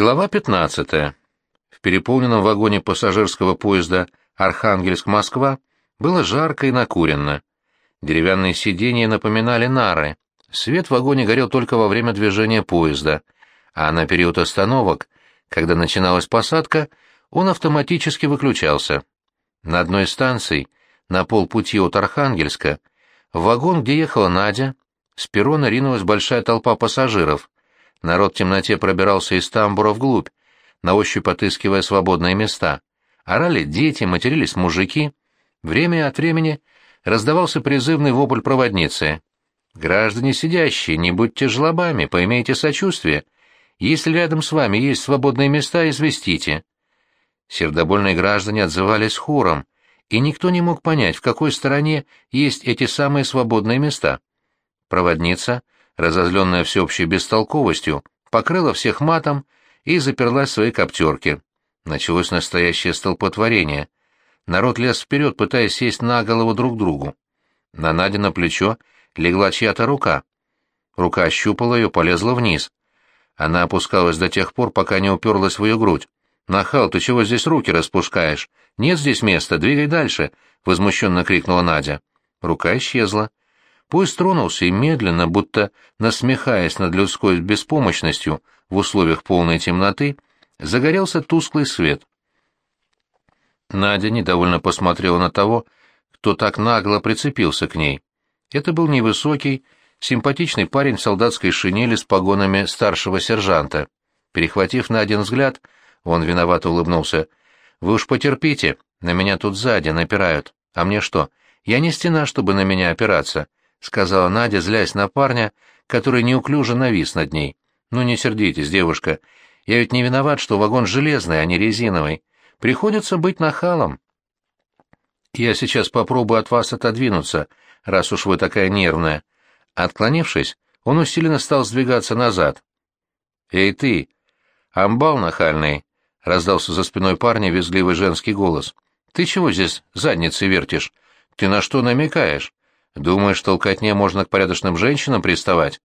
Глава 15. В переполненном вагоне пассажирского поезда Архангельск-Москва было жарко и накуренно. Деревянные сиденья напоминали нары. Свет в вагоне горел только во время движения поезда, а на период остановок, когда начиналась посадка, он автоматически выключался. На одной из станций, на полпути от Архангельска, в вагон, где ехала Надя, с перрона ринулась большая толпа пассажиров. Народ в темноте пробирался из тамбура вглубь, на ощупь отыскивая свободные места. Орали дети, матерились мужики. Время от времени раздавался призывный вопль проводницы. «Граждане сидящие, не будьте жлобами, поймейте сочувствие. Если рядом с вами есть свободные места, известите». Сердобольные граждане отзывались хором, и никто не мог понять, в какой стороне есть эти самые свободные места. Проводница — разозленная всеобщей бестолковостью, покрыла всех матом и заперлась в своей коптерке. Началось настоящее столпотворение. Народ лез вперед, пытаясь сесть на голову друг другу. На Наде на плечо легла чья-то рука. Рука ощупала ее, полезла вниз. Она опускалась до тех пор, пока не уперлась в ее грудь. «Нахал, ты чего здесь руки распускаешь? Нет здесь места, двигай дальше!» — возмущенно крикнула Надя. Рука исчезла. Поезд тронулся и медленно, будто насмехаясь над людской беспомощностью в условиях полной темноты, загорелся тусклый свет. Надя недовольно посмотрела на того, кто так нагло прицепился к ней. Это был невысокий, симпатичный парень в солдатской шинели с погонами старшего сержанта. Перехватив на один взгляд, он виновато улыбнулся. «Вы уж потерпите, на меня тут сзади напирают. А мне что? Я не стена, чтобы на меня опираться. — сказала Надя, злясь на парня, который неуклюже навис над ней. «Ну не сердитесь, девушка. Я ведь не виноват, что вагон железный, а не резиновый. Приходится быть нахалом». «Я сейчас попробую от вас отодвинуться, раз уж вы такая нервная». Отклонившись, он усиленно стал сдвигаться назад. «Эй ты! Амбал нахальный!» — раздался за спиной парня визгливый женский голос. «Ты чего здесь задницей вертишь? Ты на что намекаешь?» Думаешь, толкотне можно к порядочным женщинам приставать?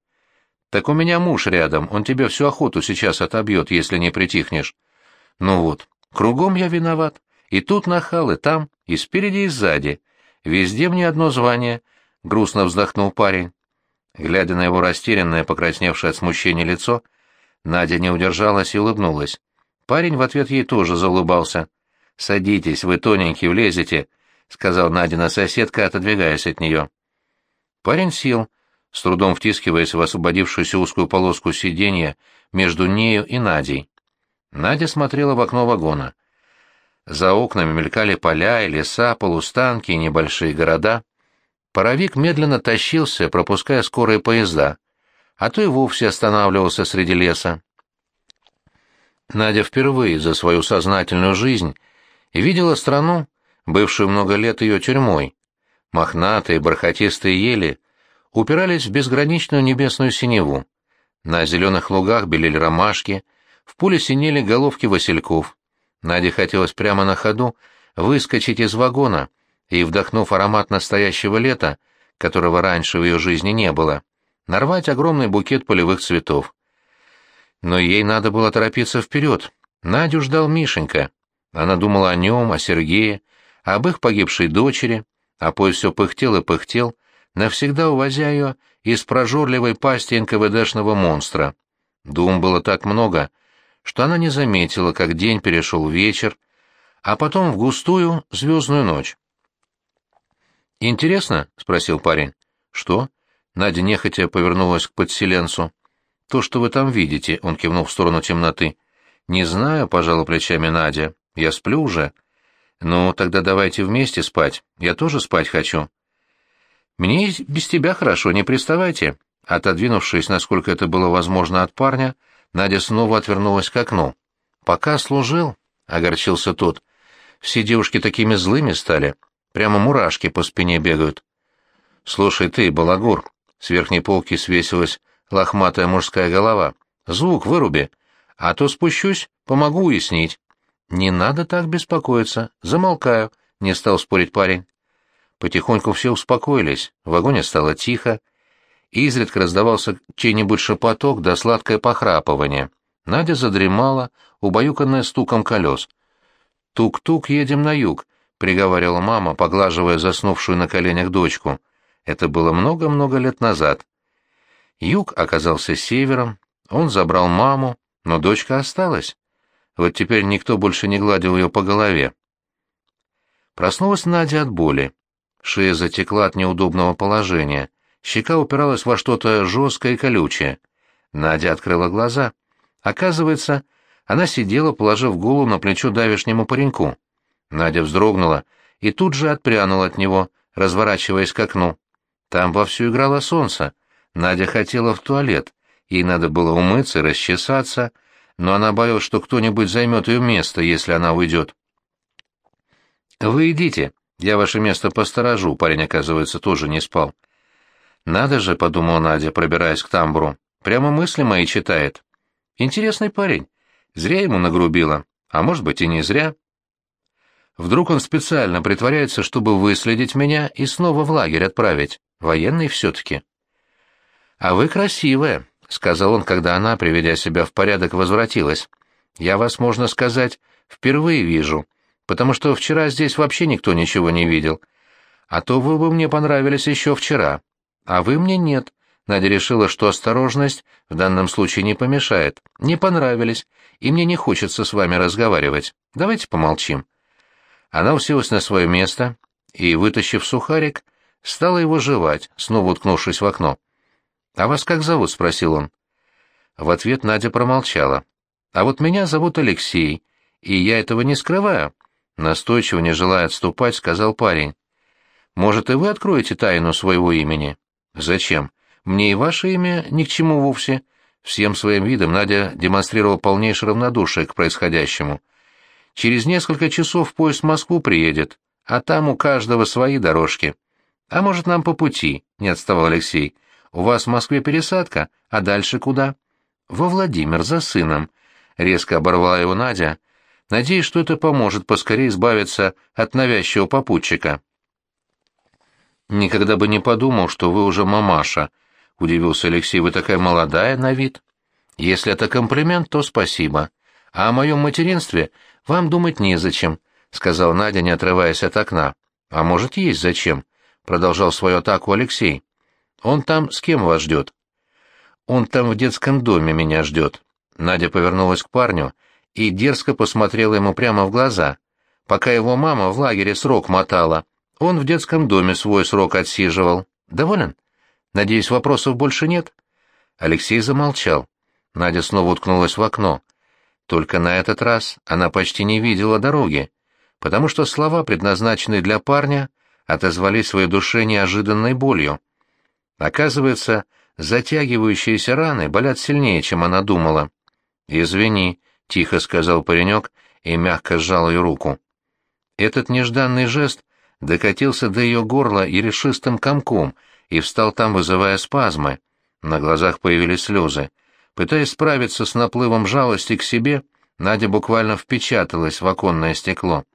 Так у меня муж рядом, он тебе всю охоту сейчас отобьет, если не притихнешь. Ну вот, кругом я виноват. И тут нахал, и там, и спереди, и сзади. Везде мне одно звание, — грустно вздохнул парень. Глядя на его растерянное, покрасневшее от смущения лицо, Надя не удержалась и улыбнулась. Парень в ответ ей тоже заулыбался. «Садитесь, вы тоненький, влезете», — сказал Надина соседка, отодвигаясь от нее. Парень сел, с трудом втискиваясь в освободившуюся узкую полоску сиденья между нею и Надей. Надя смотрела в окно вагона. За окнами мелькали поля и леса, полустанки и небольшие города. Паровик медленно тащился, пропуская скорые поезда, а то и вовсе останавливался среди леса. Надя впервые за свою сознательную жизнь видела страну, бывшую много лет ее тюрьмой, Мохнатые бархатистые ели упирались в безграничную небесную синеву. На зеленых лугах белели ромашки, в поле синели головки васильков. Наде хотелось прямо на ходу выскочить из вагона и, вдохнув аромат настоящего лета, которого раньше в ее жизни не было, нарвать огромный букет полевых цветов. Но ей надо было торопиться вперед. Надю ждал Мишенька. Она думала о нем, о Сергее, об их погибшей дочери, а поезд все пыхтел и пыхтел, навсегда увозя ее из прожорливой пасти НКВДшного монстра. Дум было так много, что она не заметила, как день перешел в вечер, а потом в густую звездную ночь. «Интересно?» — спросил парень. «Что?» — Надя нехотя повернулась к подселенцу. «То, что вы там видите», — он кивнул в сторону темноты. «Не знаю», — пожала плечами Надя. «Я сплю уже». «Ну, тогда давайте вместе спать. Я тоже спать хочу». «Мне без тебя хорошо, не приставайте». Отодвинувшись, насколько это было возможно от парня, Надя снова отвернулась к окну. «Пока служил», — огорчился тот, — «все девушки такими злыми стали. Прямо мурашки по спине бегают». «Слушай ты, балагур», — с верхней полки свесилась лохматая мужская голова, — «звук выруби, а то спущусь, помогу уяснить». «Не надо так беспокоиться. Замолкаю», — не стал спорить парень. Потихоньку все успокоились, в вагоне стало тихо. Изредка раздавался чей-нибудь шепоток да сладкое похрапывание. Надя задремала, убаюканная стуком колес. «Тук-тук, едем на юг», — приговаривала мама, поглаживая заснувшую на коленях дочку. Это было много-много лет назад. Юг оказался севером, он забрал маму, но дочка осталась. Вот теперь никто больше не гладил ее по голове. Проснулась Надя от боли. Шея затекла от неудобного положения. Щека упиралась во что-то жесткое и колючее. Надя открыла глаза. Оказывается, она сидела, положив голову на плечо давешнему пареньку. Надя вздрогнула и тут же отпрянула от него, разворачиваясь к окну. Там вовсю играло солнце. Надя хотела в туалет. Ей надо было умыться и расчесаться, но она боялась, что кто-нибудь займет ее место, если она уйдет. «Вы идите, я ваше место посторожу», — парень, оказывается, тоже не спал. «Надо же», — подумала Надя, пробираясь к тамбуру, — «прямо мысли мои читает. Интересный парень. Зря ему нагрубило, а может быть и не зря». Вдруг он специально притворяется, чтобы выследить меня и снова в лагерь отправить. Военный все-таки. «А вы красивая», — сказал он, когда она, приведя себя в порядок, возвратилась. «Я вас, можно сказать, впервые вижу, потому что вчера здесь вообще никто ничего не видел. А то вы бы мне понравились еще вчера. А вы мне нет». Надя решила, что осторожность в данном случае не помешает. «Не понравились, и мне не хочется с вами разговаривать. Давайте помолчим». Она уселась на свое место и, вытащив сухарик, стала его жевать, снова уткнувшись в окно. «А вас как зовут?» — спросил он. В ответ Надя промолчала. «А вот меня зовут Алексей, и я этого не скрываю», — настойчиво, не желая отступать, сказал парень. «Может, и вы откроете тайну своего имени?» «Зачем? Мне и ваше имя ни к чему вовсе». Всем своим видом Надя демонстрировала полнейшее равнодушие к происходящему. «Через несколько часов поезд в Москву приедет, а там у каждого свои дорожки». «А может, нам по пути?» — не отставал Алексей. У вас в Москве пересадка, а дальше куда? Во Владимир, за сыном. Резко оборвала его Надя. Надеюсь, что это поможет поскорее избавиться от навязчивого попутчика. Никогда бы не подумал, что вы уже мамаша, удивился Алексей. Вы такая молодая на вид. Если это комплимент, то спасибо. А о моем материнстве вам думать незачем, сказал Надя, не отрываясь от окна. А может, есть зачем? продолжал свою атаку Алексей. Он там с кем вас ждет?» «Он там в детском доме меня ждет». Надя повернулась к парню и дерзко посмотрела ему прямо в глаза. Пока его мама в лагере срок мотала, он в детском доме свой срок отсиживал. Доволен? Надеюсь, вопросов больше нет?» Алексей замолчал. Надя снова уткнулась в окно. Только на этот раз она почти не видела дороги, потому что слова, предназначенные для парня, отозвались своей душе неожиданной болью. Оказывается, затягивающиеся раны болят сильнее, чем она думала. «Извини», — тихо сказал паренек и мягко сжал ее руку. Этот нежданный жест докатился до ее горла ерешистым комком и встал там, вызывая спазмы. На глазах появились слезы. Пытаясь справиться с наплывом жалости к себе, Надя буквально впечаталась в оконное стекло.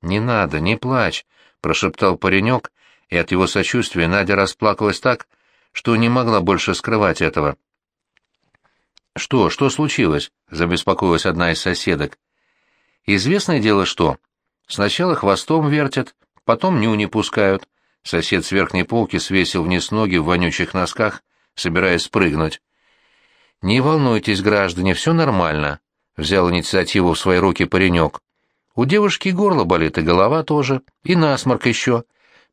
«Не надо, не плачь», — прошептал паренек, и от его сочувствия Надя расплакалась так, что не могла больше скрывать этого. «Что, что случилось?» — забеспокоилась одна из соседок. «Известное дело что. Сначала хвостом вертят, потом нюни пускают». Сосед с верхней полки свесил вниз ноги в вонючих носках, собираясь спрыгнуть. «Не волнуйтесь, граждане, все нормально», — взял инициативу в свои руки паренек. «У девушки горло болит, и голова тоже, и насморк еще».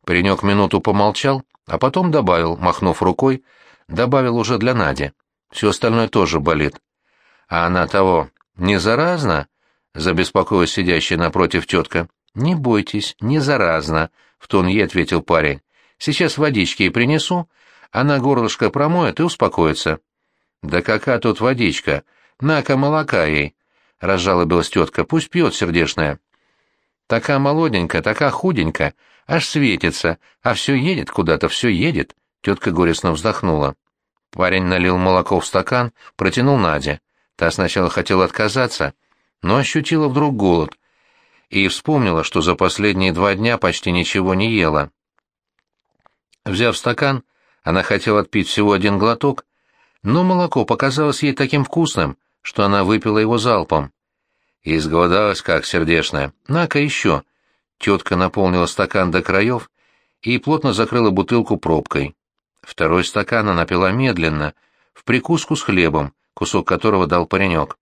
Паренек минуту помолчал, а потом добавил, махнув рукой, добавил уже для Нади. Все остальное тоже болит. А она того, не заразна? Забеспокоилась сидящая напротив тетка. Не бойтесь, не заразна, в тон ей ответил парень. Сейчас водички и принесу, она горлышко промоет и успокоится. Да какая тут водичка? На-ка молока ей, разжалобилась тетка, пусть пьет сердешная. Такая молоденькая, такая худенькая, аж светится, а все едет куда-то, все едет. Тетка горестно вздохнула. Парень налил молоко в стакан, протянул Наде. Та сначала хотела отказаться, но ощутила вдруг голод и вспомнила, что за последние два дня почти ничего не ела. Взяв стакан, она хотела отпить всего один глоток, но молоко показалось ей таким вкусным, что она выпила его залпом. Изголодалась, как сердешная. «На-ка еще!» Тетка наполнила стакан до краев и плотно закрыла бутылку пробкой. Второй стакан она пила медленно, в прикуску с хлебом, кусок которого дал паренек.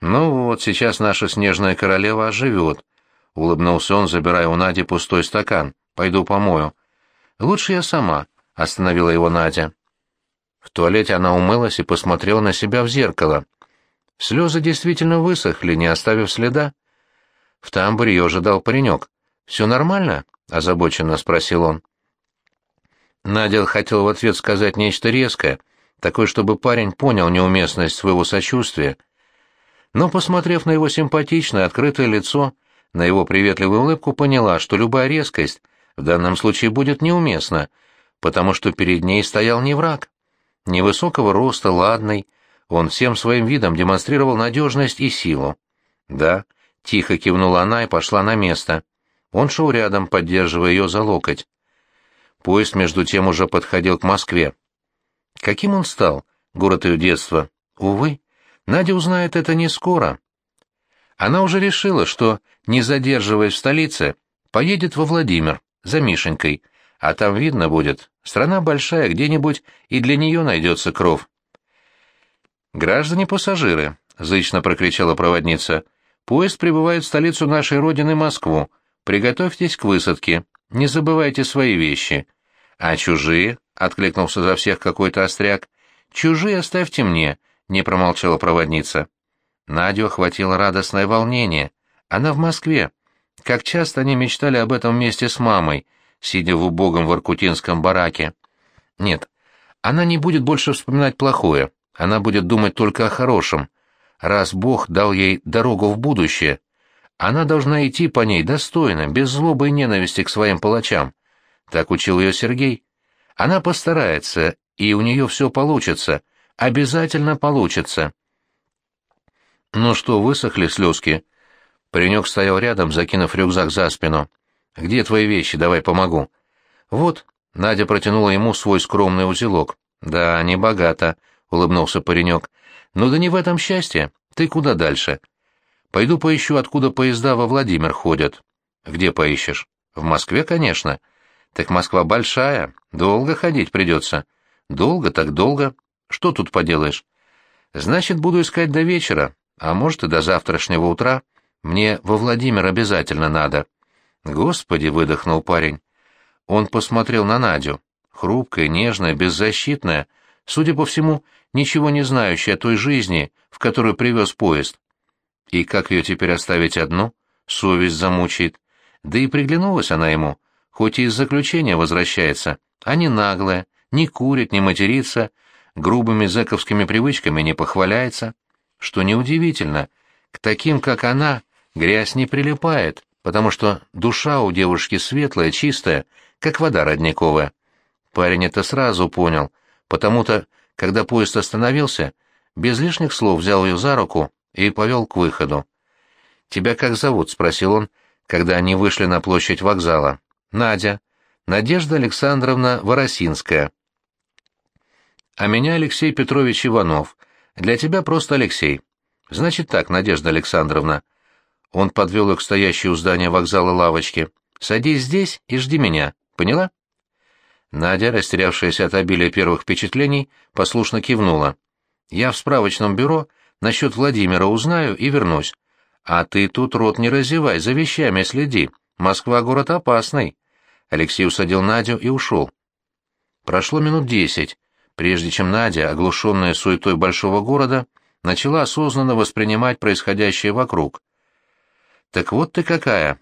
«Ну вот, сейчас наша снежная королева оживет», — улыбнулся он, забирая у Нади пустой стакан. «Пойду помою». «Лучше я сама», — остановила его Надя. В туалете она умылась и посмотрела на себя в зеркало. Слезы действительно высохли, не оставив следа. В тамбуре ее ожидал паренек. «Все нормально?» — озабоченно спросил он. Надя хотел в ответ сказать нечто резкое, такое, чтобы парень понял неуместность своего сочувствия. Но, посмотрев на его симпатичное, открытое лицо, на его приветливую улыбку, поняла, что любая резкость в данном случае будет неуместна, потому что перед ней стоял не враг. Невысокого роста, ладный, он всем своим видом демонстрировал надежность и силу. «Да», — тихо кивнула она и пошла на место. Он шел рядом, поддерживая ее за локоть. Поезд, между тем, уже подходил к Москве. Каким он стал, город ее детства? Увы, Надя узнает это не скоро. Она уже решила, что, не задерживаясь в столице, поедет во Владимир за Мишенькой, а там видно будет, страна большая, где-нибудь и для нее найдется кров. «Граждане-пассажиры», — зычно прокричала проводница, — «поезд прибывает в столицу нашей родины Москву. Приготовьтесь к высадке, не забывайте свои вещи». «А чужие?» — откликнулся за всех какой-то остряк. «Чужие оставьте мне», — не промолчала проводница. Надю охватило радостное волнение. Она в Москве. Как часто они мечтали об этом вместе с мамой, сидя в убогом воркутинском бараке. Нет, она не будет больше вспоминать плохое, она будет думать только о хорошем. Раз Бог дал ей дорогу в будущее, она должна идти по ней достойно, без злобы и ненависти к своим палачам. Так учил ее Сергей. Она постарается, и у нее все получится, обязательно получится. Ну что, высохли слезки? Паренек стоял рядом, закинув рюкзак за спину. «Где твои вещи? Давай помогу». «Вот». Надя протянула ему свой скромный узелок. «Да, не богато», — улыбнулся паренек. «Ну да не в этом счастье. Ты куда дальше?» «Пойду поищу, откуда поезда во Владимир ходят». «Где поищешь?» «В Москве, конечно». «Так Москва большая. Долго ходить придется». «Долго так долго. Что тут поделаешь?» «Значит, буду искать до вечера, а может и до завтрашнего утра. Мне во Владимир обязательно надо». «Господи!» — выдохнул парень. Он посмотрел на Надю. Хрупкая, нежная, беззащитная, судя по всему, ничего не знающая о той жизни, в которую привез поезд. И как ее теперь оставить одну? Совесть замучает. Да и приглянулась она ему, хоть и из заключения возвращается, а не наглая, не курит, не матерится, грубыми зэковскими привычками не похваляется. Что неудивительно, к таким, как она, грязь не прилипает потому что душа у девушки светлая, чистая, как вода родниковая. Парень это сразу понял, потому-то, когда поезд остановился, без лишних слов взял ее за руку и повел к выходу. «Тебя как зовут?» — спросил он, когда они вышли на площадь вокзала. «Надя. Надежда Александровна Воросинская». «А меня Алексей Петрович Иванов. Для тебя просто Алексей». «Значит так, Надежда Александровна. Он подвел их к стоящей у здания вокзала лавочке. «Садись здесь и жди меня. Поняла?» Надя, растерявшаяся от обилия первых впечатлений, послушно кивнула. «Я в справочном бюро насчет Владимира узнаю и вернусь. А ты тут рот не разевай, за вещами следи. Москва — город опасный». Алексей усадил Надю и ушел. Прошло минут десять, прежде чем Надя, оглушенная суетой большого города, начала осознанно воспринимать происходящее вокруг. «Так вот ты какая!»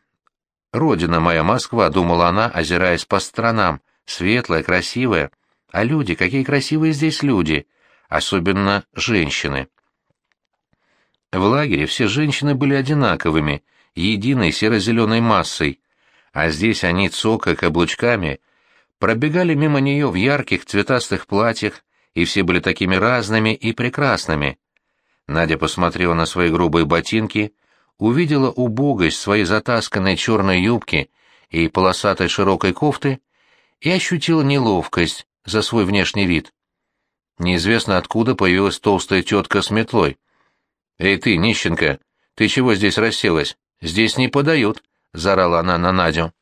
«Родина моя, Москва», — думала она, озираясь по сторонам, светлая, красивая. А люди, какие красивые здесь люди, особенно женщины. В лагере все женщины были одинаковыми, единой серо-зеленой массой, а здесь они, цокая каблучками, пробегали мимо нее в ярких цветастых платьях, и все были такими разными и прекрасными. Надя посмотрела на свои грубые ботинки увидела убогость своей затасканной черной юбки и полосатой широкой кофты и ощутила неловкость за свой внешний вид. Неизвестно откуда появилась толстая тетка с метлой. «Эй ты, нищенка, ты чего здесь расселась? Здесь не подают», — заорала она на Надю.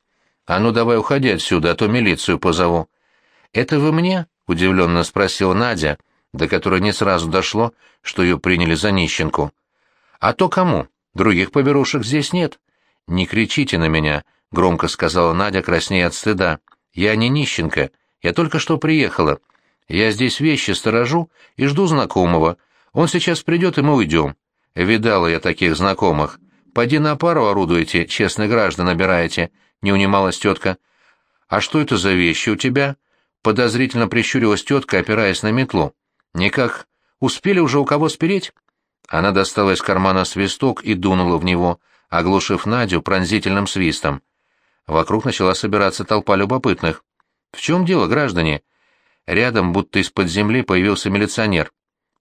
«А ну давай уходи отсюда, а то милицию позову». «Это вы мне?» — удивленно спросила Надя, до которой не сразу дошло, что ее приняли за нищенку. «А то кому? Других поберушек здесь нет». «Не кричите на меня», — громко сказала Надя, краснея от стыда. «Я не нищенка, я только что приехала. Я здесь вещи сторожу и жду знакомого. Он сейчас придет, и мы уйдем. Видала я таких знакомых. Поди на пару орудуете, честных граждан набираете, — не унималась тетка. А что это за вещи у тебя? Подозрительно прищурилась тетка, опираясь на метлу. Никак. Успели уже у кого спереть? Она достала из кармана свисток и дунула в него, оглушив Надю пронзительным свистом. Вокруг начала собираться толпа любопытных. «В чем дело, граждане?» Рядом, будто из-под земли, появился милиционер.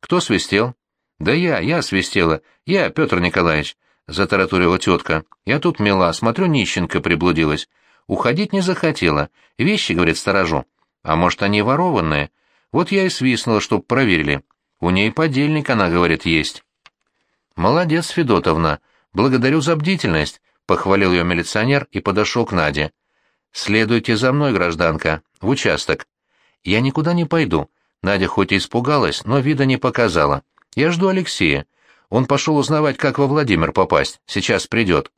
«Кто свистел?» «Да я, я свистела. Я, Петр Николаевич», — затараторила тетка. «Я тут мила, смотрю, нищенка приблудилась. Уходить не захотела. Вещи, — говорит, — сторожу. А может, они ворованные? Вот я и свистнула, чтоб проверили. У ней подельник, она говорит, есть». «Молодец, Федотовна. Благодарю за бдительность», — похвалил ее милиционер и подошел к Наде. «Следуйте за мной, гражданка, в участок. «Я никуда не пойду». Надя хоть и испугалась, но вида не показала. «Я жду Алексея. Он пошел узнавать, как во Владимир попасть. Сейчас придет».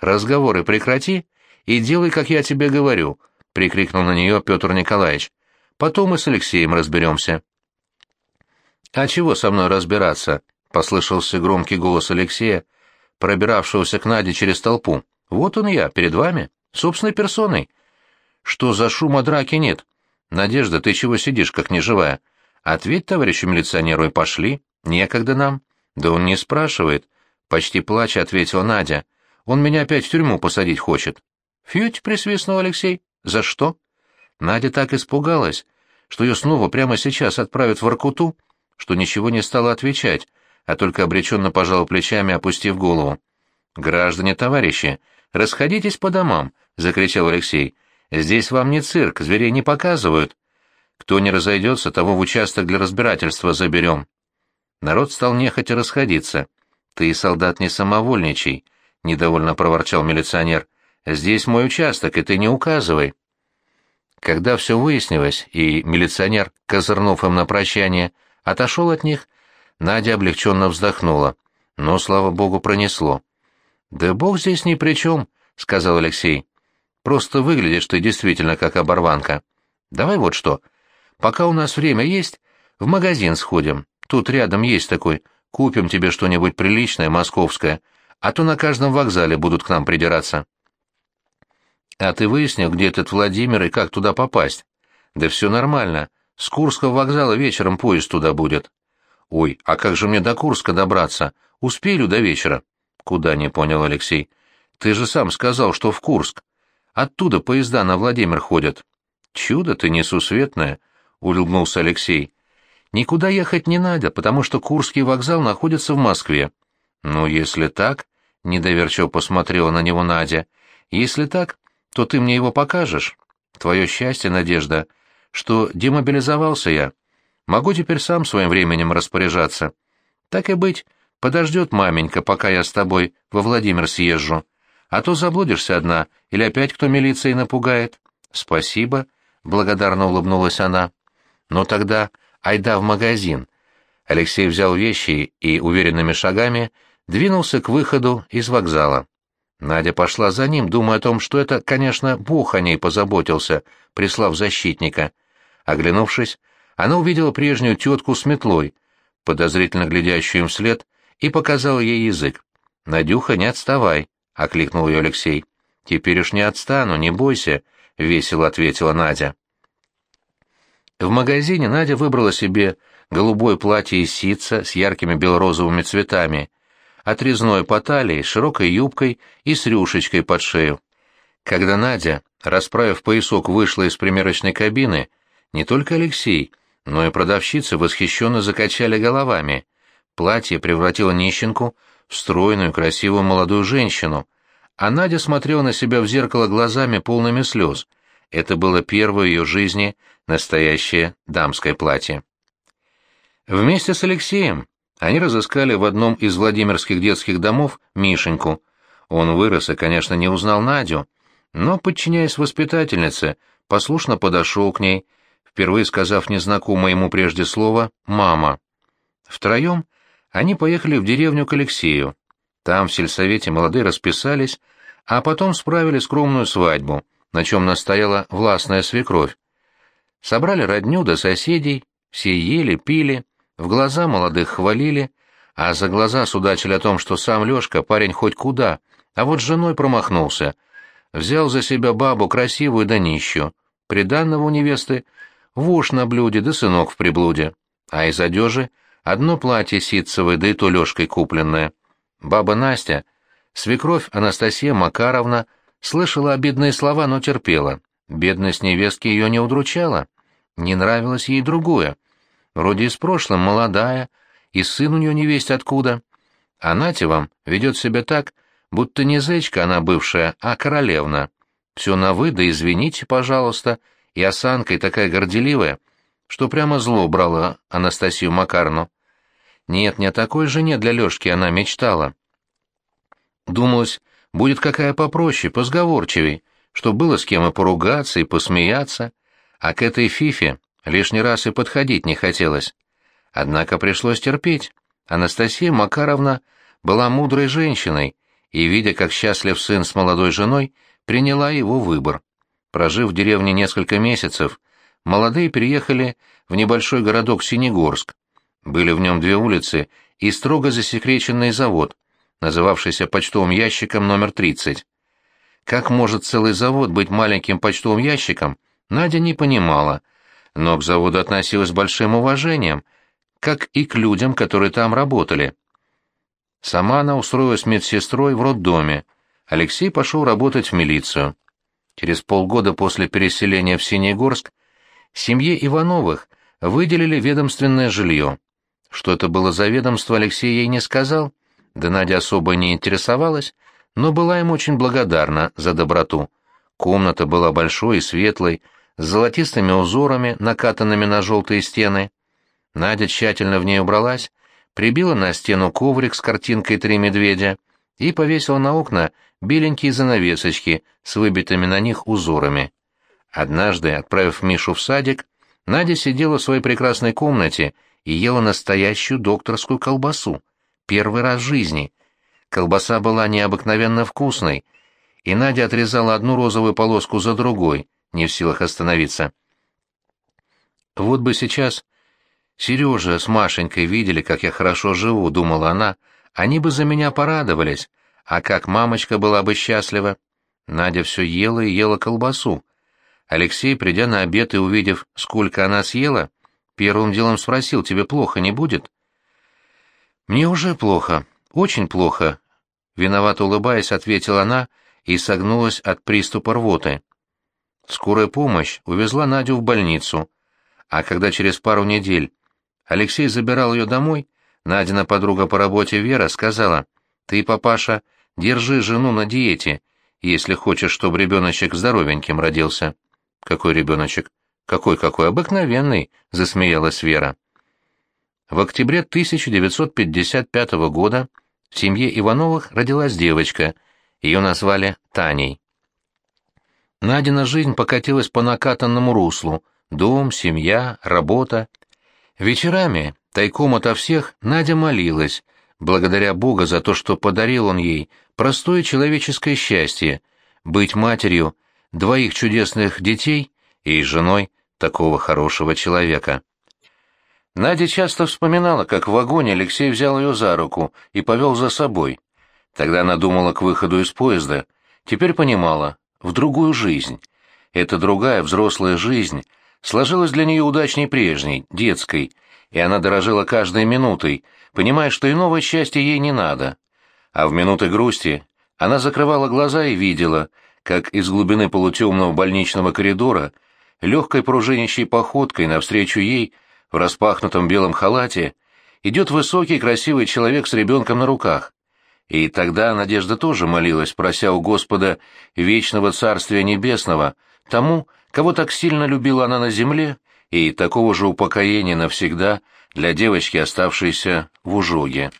«Разговоры прекрати и делай, как я тебе говорю», — прикрикнул на нее Петр Николаевич. «Потом мы с Алексеем разберемся». «А чего со мной разбираться?» — послышался громкий голос Алексея, пробиравшегося к Наде через толпу. «Вот он я, перед вами, собственной персоной». «Что за шума драки нет? «Надежда, ты чего сидишь, как неживая? Ответь товарищу милиционеру и пошли. Некогда нам». «Да он не спрашивает», — почти плача ответила Надя. «Он меня опять в тюрьму посадить хочет». «Фють», — присвистнул Алексей. «За что?» Надя так испугалась, что ее снова прямо сейчас отправят в Воркуту, что ничего не стала отвечать, а только обреченно пожала плечами, опустив голову. «Граждане, товарищи, расходитесь по домам», — закричал Алексей. Здесь вам не цирк, зверей не показывают. Кто не разойдется, того в участок для разбирательства заберем. Народ стал нехотя расходиться. Ты, солдат, не самовольничай, — недовольно проворчал милиционер. Здесь мой участок, и ты не указывай. Когда все выяснилось, и милиционер, козырнув им на прощание, отошел от них, Надя облегченно вздохнула. Но, слава богу, пронесло. «Да бог здесь ни при чем», — сказал Алексей. Просто выглядишь ты действительно как оборванка. Давай вот что. Пока у нас время есть, в магазин сходим. Тут рядом есть такой. Купим тебе что-нибудь приличное, московское, а то на каждом вокзале будут к нам придираться. А ты выяснил, где этот Владимир и как туда попасть? Да все нормально. С Курского вокзала вечером поезд туда будет. Ой, а как же мне до Курска добраться? Успею до вечера? Куда, не понял Алексей. Ты же сам сказал, что в Курск. Оттуда поезда на Владимир ходят. Чудо ты несусветное, — улыбнулся Алексей. Никуда ехать не надо, потому что Курский вокзал находится в Москве. Ну, если так, — недоверчиво посмотрела на него Надя, — если так, то ты мне его покажешь. Твое счастье, Надежда, что демобилизовался я. Могу теперь сам своим временем распоряжаться. Так и быть, подождет маменька, пока я с тобой во Владимир съезжу а то заблудишься одна, или опять кто милиции напугает. Спасибо, благодарно улыбнулась она. Но тогда айда в магазин. Алексей взял вещи и уверенными шагами двинулся к выходу из вокзала. Надя пошла за ним, думая о том, что это, конечно, Бог о ней позаботился, прислав защитника. Оглянувшись, она увидела прежнюю тетку с метлой, подозрительно глядящую им вслед, и показала ей язык. «Надюха, не отставай. — окликнул ее Алексей. «Теперь уж не отстану, не бойся», — весело ответила Надя. В магазине Надя выбрала себе голубое платье из ситца с яркими белорозовыми цветами, отрезное по талии, широкой юбкой и с рюшечкой под шею. Когда Надя, расправив поясок, вышла из примерочной кабины, не только Алексей, но и продавщицы восхищенно закачали головами. Платье превратило нищенку стройную, красивую молодую женщину, а Надя смотрела на себя в зеркало глазами полными слез. Это было первое в ее жизни настоящее дамское платье. Вместе с Алексеем Они разыскали в одном из владимирских детских домов Мишеньку. Он вырос и, конечно, не узнал Надю, но, подчиняясь воспитательнице, послушно подошел к ней, впервые сказав незнакомое ему прежде слово «мама». Втроем они поехали в деревню к Алексею. Там в сельсовете молодые расписались, а потом справили скромную свадьбу, на чем настояла властная свекровь. Собрали родню до соседей, все ели, пили, в глаза молодых хвалили, а за глаза судачили о том, что сам Лёшка парень хоть куда, а вот с женой промахнулся. Взял за себя бабу красивую да нищую, приданного у невесты вошь на блюде да сынок в приблуде, а из одежи одно платье ситцевое да и то Лёшкой купленное. Баба Настя, свекровь Анастасия Макаровна, слышала обидные слова, но терпела. Бедность невестки ее не удручала. Не нравилось ей другое. Вроде и с прошлым молодая, и сын у нее не весть откуда. А Натя вам ведет себя так, будто не зечка она бывшая, а королевна. Все на вы, да извините, пожалуйста, и осанкой такая горделивая, что прямо зло брала Анастасию Макарну. Нет, не о такой жене для Лешки она мечтала. Думалось, будет какая попроще, позговорчивей, что было с кем и поругаться, и посмеяться, а к этой фифе Лишний раз и подходить не хотелось. Однако пришлось терпеть. Анастасия Макаровна была мудрой женщиной и, видя, как счастлив сын с молодой женой, приняла его выбор. Прожив в деревне несколько месяцев, молодые переехали в небольшой городок Синегорск. Были в нем две улицы и строго засекреченный завод, называвшийся почтовым ящиком номер 30. Как может целый завод быть маленьким почтовым ящиком, Надя не понимала — но к заводу относилась с большим уважением, как и к людям, которые там работали. Сама она устроилась медсестрой в роддоме. Алексей пошел работать в милицию. Через полгода после переселения в Синегорск семье Ивановых выделили ведомственное жилье. Что это было за ведомство, Алексей ей не сказал, да Надя особо не интересовалась, но была им очень благодарна за доброту. Комната была большой и светлой, с золотистыми узорами, накатанными на желтые стены. Надя тщательно в ней убралась, прибила на стену коврик с картинкой «Три медведя» и повесила на окна беленькие занавесочки с выбитыми на них узорами. Однажды, отправив Мишу в садик, Надя сидела в своей прекрасной комнате и ела настоящую докторскую колбасу. Первый раз в жизни. Колбаса была необыкновенно вкусной, и Надя отрезала одну розовую полоску за другой, не в силах остановиться. Вот бы сейчас Сережа с Машенькой видели, как я хорошо живу, думала она, они бы за меня порадовались, а как мамочка была бы счастлива. Надя все ела и ела колбасу. Алексей, придя на обед и увидев, сколько она съела, первым делом спросил, тебе плохо не будет? Мне уже плохо, очень плохо, виновато улыбаясь, ответила она и согнулась от приступа рвоты. Скорая помощь увезла Надю в больницу, а когда через пару недель Алексей забирал ее домой, Надина подруга по работе Вера сказала, «Ты, папаша, держи жену на диете, если хочешь, чтобы ребеночек здоровеньким родился». «Какой ребеночек?» «Какой-какой, обыкновенный», — засмеялась Вера. В октябре 1955 года в семье Ивановых родилась девочка, ее назвали Таней. Надина жизнь покатилась по накатанному руслу. Дом, семья, работа. Вечерами, тайком ото всех, Надя молилась, благодаря Бога за то, что подарил он ей простое человеческое счастье — быть матерью двоих чудесных детей и женой такого хорошего человека. Надя часто вспоминала, как в вагоне Алексей взял ее за руку и повел за собой. Тогда она думала к выходу из поезда. Теперь понимала, в другую жизнь. Эта другая взрослая жизнь сложилась для нее удачней прежней, детской, и она дорожила каждой минутой, понимая, что иного счастья ей не надо. А в минуты грусти она закрывала глаза и видела, как из глубины полутемного больничного коридора легкой пружинящей походкой навстречу ей в распахнутом белом халате идет высокий красивый человек с ребенком на руках. И тогда Надежда тоже молилась, прося у Господа вечного Царствия Небесного, тому, кого так сильно любила она на земле, и такого же упокоения навсегда для девочки, оставшейся в Ужуге.